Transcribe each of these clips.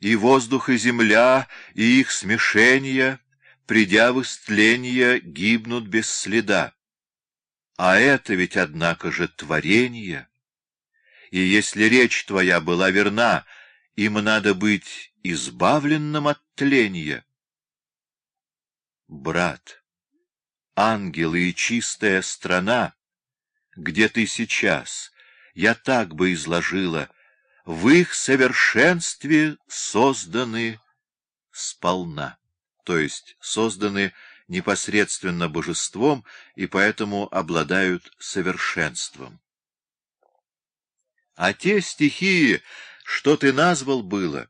и воздух и земля, и их смешение, придя в истление, гибнут без следа. А это ведь, однако же, творение. И если речь твоя была верна, им надо быть избавленным от тления. Брат, ангелы и чистая страна, где ты сейчас, я так бы изложила, в их совершенстве созданы сполна, то есть созданы непосредственно божеством и поэтому обладают совершенством. А те стихии, что ты назвал было,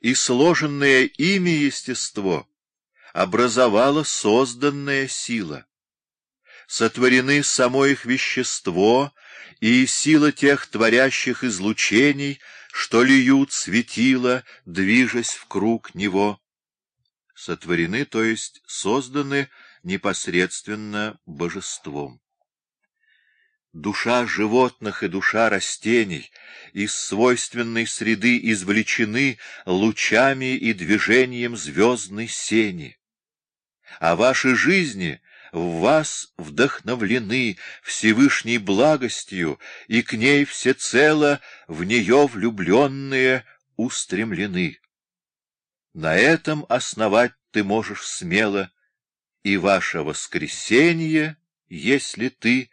и сложенное ими естество, образовала созданная сила. Сотворены само их вещество и сила тех творящих излучений, что льют светило, движась в круг него. Сотворены, то есть созданы непосредственно божеством. Душа животных и душа растений из свойственной среды извлечены лучами и движением звездной сени. А ваши жизни в вас вдохновлены Всевышней благостью, и к ней всецело в нее влюбленные устремлены. На этом основать ты можешь смело, и ваше воскресенье, если ты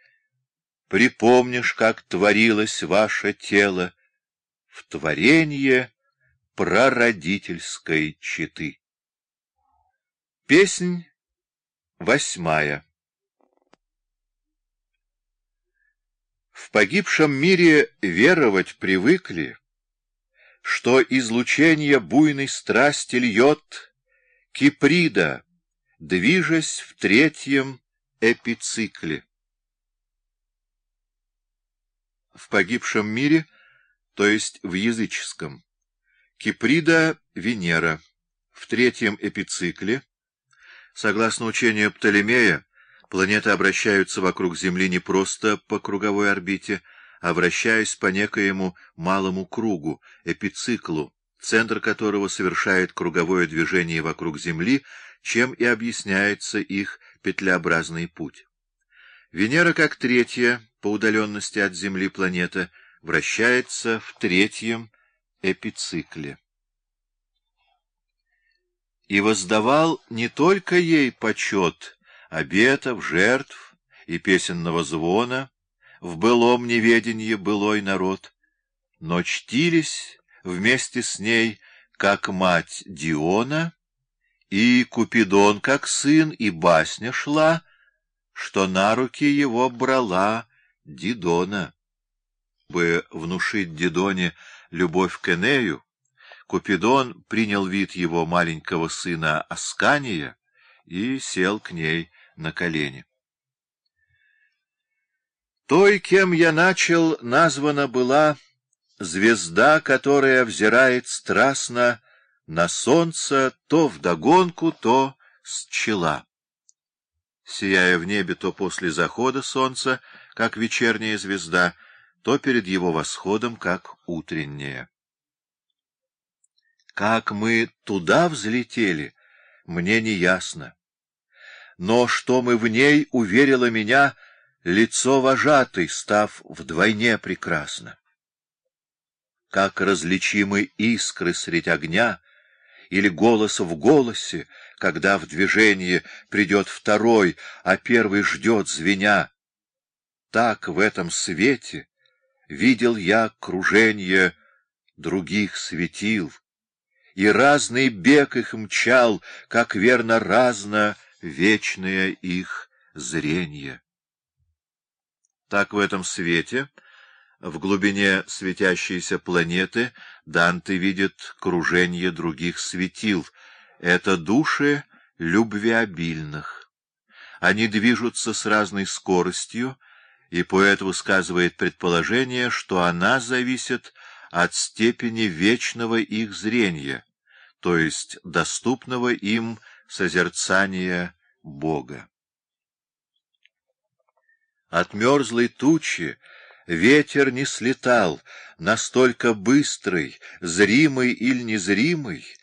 припомнишь, как творилось ваше тело в творенье прародительской четы. Песнь восьмая В погибшем мире веровать привыкли, что излучение буйной страсти льет Киприда, движась в третьем эпицикле в погибшем мире, то есть в языческом. Киприда — Венера. В третьем эпицикле, согласно учению Птолемея, планеты обращаются вокруг Земли не просто по круговой орбите, а вращаясь по некоему малому кругу, эпициклу, центр которого совершает круговое движение вокруг Земли, чем и объясняется их петлеобразный путь. Венера, как третья по удаленности от Земли планета, вращается в третьем эпицикле. И воздавал не только ей почет обетов, жертв и песенного звона, в былом неведенье былой народ, но чтились вместе с ней, как мать Диона, и Купидон, как сын, и басня шла, что на руки его брала Дидона. Бы внушить Дидоне любовь к Энею, Купидон принял вид его маленького сына Аскания и сел к ней на колени. Той, кем я начал, названа была звезда, которая взирает страстно на солнце то вдогонку, то с чела сияя в небе то после захода солнца, как вечерняя звезда, то перед его восходом, как утренняя. Как мы туда взлетели, мне не ясно. Но что мы в ней, уверило меня, лицо вожатой, став вдвойне прекрасно. Как различимы искры средь огня или голос в голосе, когда в движение придет второй, а первый ждет звеня. Так в этом свете видел я кружение других светил, и разный бег их мчал, как верно разно вечное их зрение. Так в этом свете, в глубине светящейся планеты, Данте видит кружение других светил — это души любвеобильных. Они движутся с разной скоростью, и поэт высказывает предположение, что она зависит от степени вечного их зрения, то есть доступного им созерцания Бога. От мерзлой тучи ветер не слетал, настолько быстрый, зримый или незримый,